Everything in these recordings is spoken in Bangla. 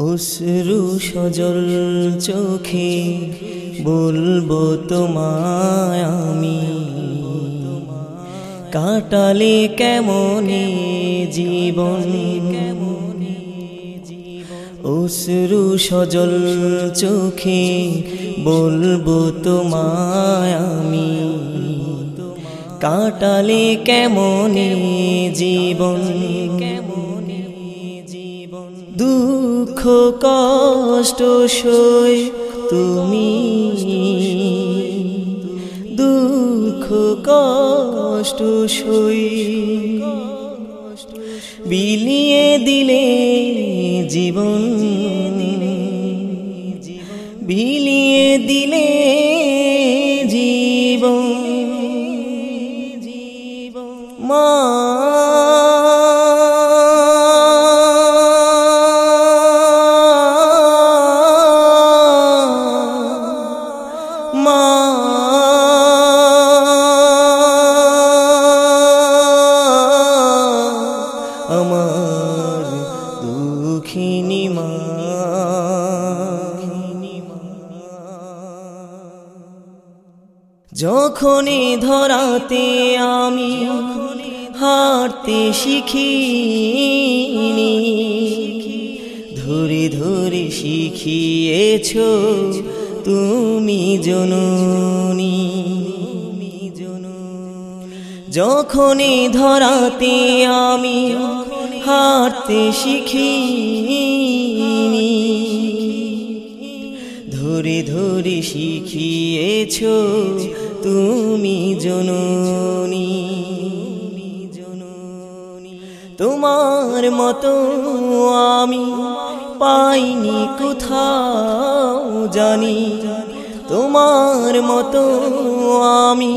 অশ্রু সজল চোখে বলব তোমায় আমি। কাটালে কেমনে জীবন? অশ্রু সজল চোখে বলব তোমায় আমি। কাটালে কেমনে জীবন? কেমনে জীবন দুঃখ, কষ্ট, সই তুমি। দুঃখ, কষ্ট, সই। বিলিয়ে দিলে জীবন। বিলিয়ে দিলে জীবন। মা মা যখনই ধরাতে আমি হাঁটতে শিখিনি। ধরে ধরে শিখিয়েছ তুমি জননী যখনই ধরাতে আমি হাঁটতে শিখিনি। ধরে ধরে শিখিয়েছ তুমি জননী, তোমার মতো আমি পাইনি কোথাও জানি। তোমার মতো আমি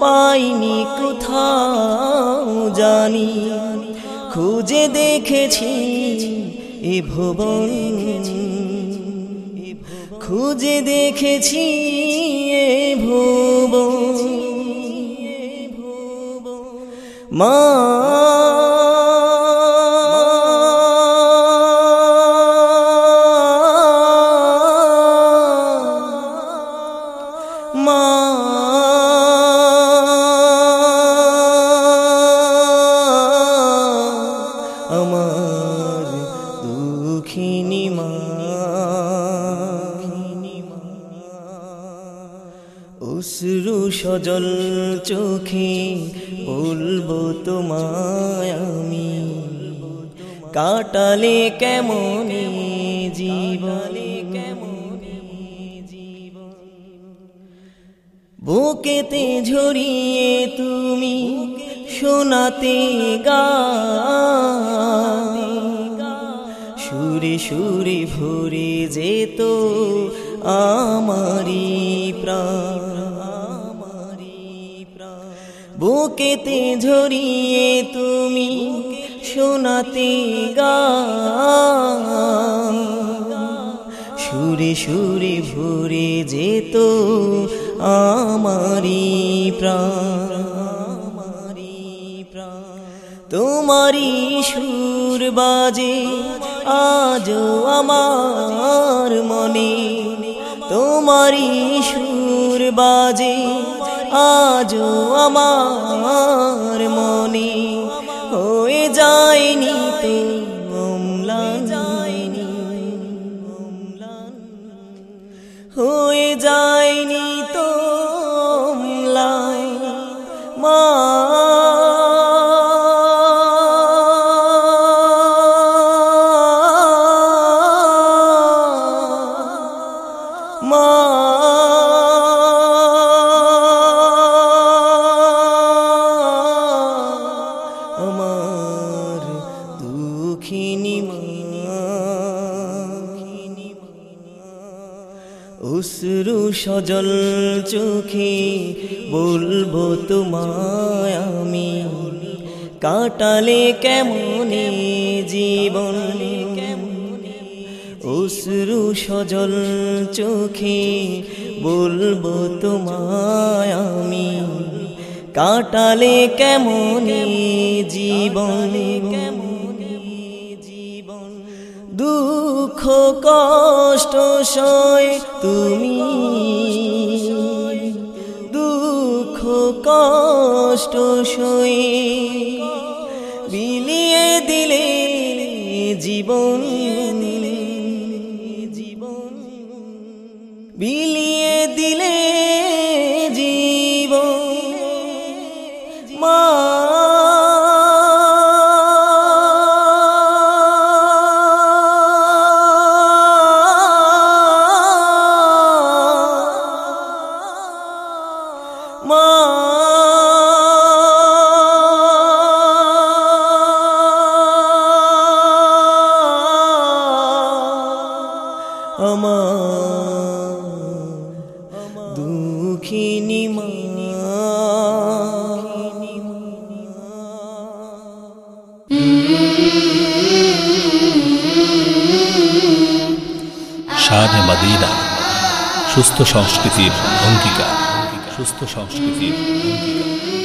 পাইনি কোথাও জানি। খুঁজে দেখেছি এ ভুবন। খুঁজে দেখেছি মা মা সজল চোখে বলব তোমায় আমি। কাটালে কেমনে জীবনে? কেমনে বুকেতে ঝরিয়ে তুমি শোনাতে গা। সুরে সুরে ভরে যেত আমারি প্রাণ। বুকেতে ঝরিয়ে তুমি শোনাতে গা। সুরে সুরে ভরে যেত আমারি প্রাণ তোমারি সুর বাজে আজ আমার মনে। তোমারি সুর বাজে আজ আমার মনে হয়ে যায়নি তো যায়নি হয়ে যায়নি তো আমার দুঃখিনী অশ্রু সজল চোখে বলব তোমায় আমি কাটালে কেমনে জীবন? অশ্রু সজল চোখে বলব তোমায় আমি কাটালে কেমনে জীবন? কেমনে জীবন দুঃখ দুঃখ কষ্ট সয় তুমি। দুঃখ, কষ্ট সয় বিলিয়ে দিলে জীবন জীবন। বিলিয়ে দিলে মা আমার দুঃখিনী মাদিনা সুস্থ সংস্কৃতির অঙ্গীকার। সুস্থ সংস্কৃতির অঙ্গীকার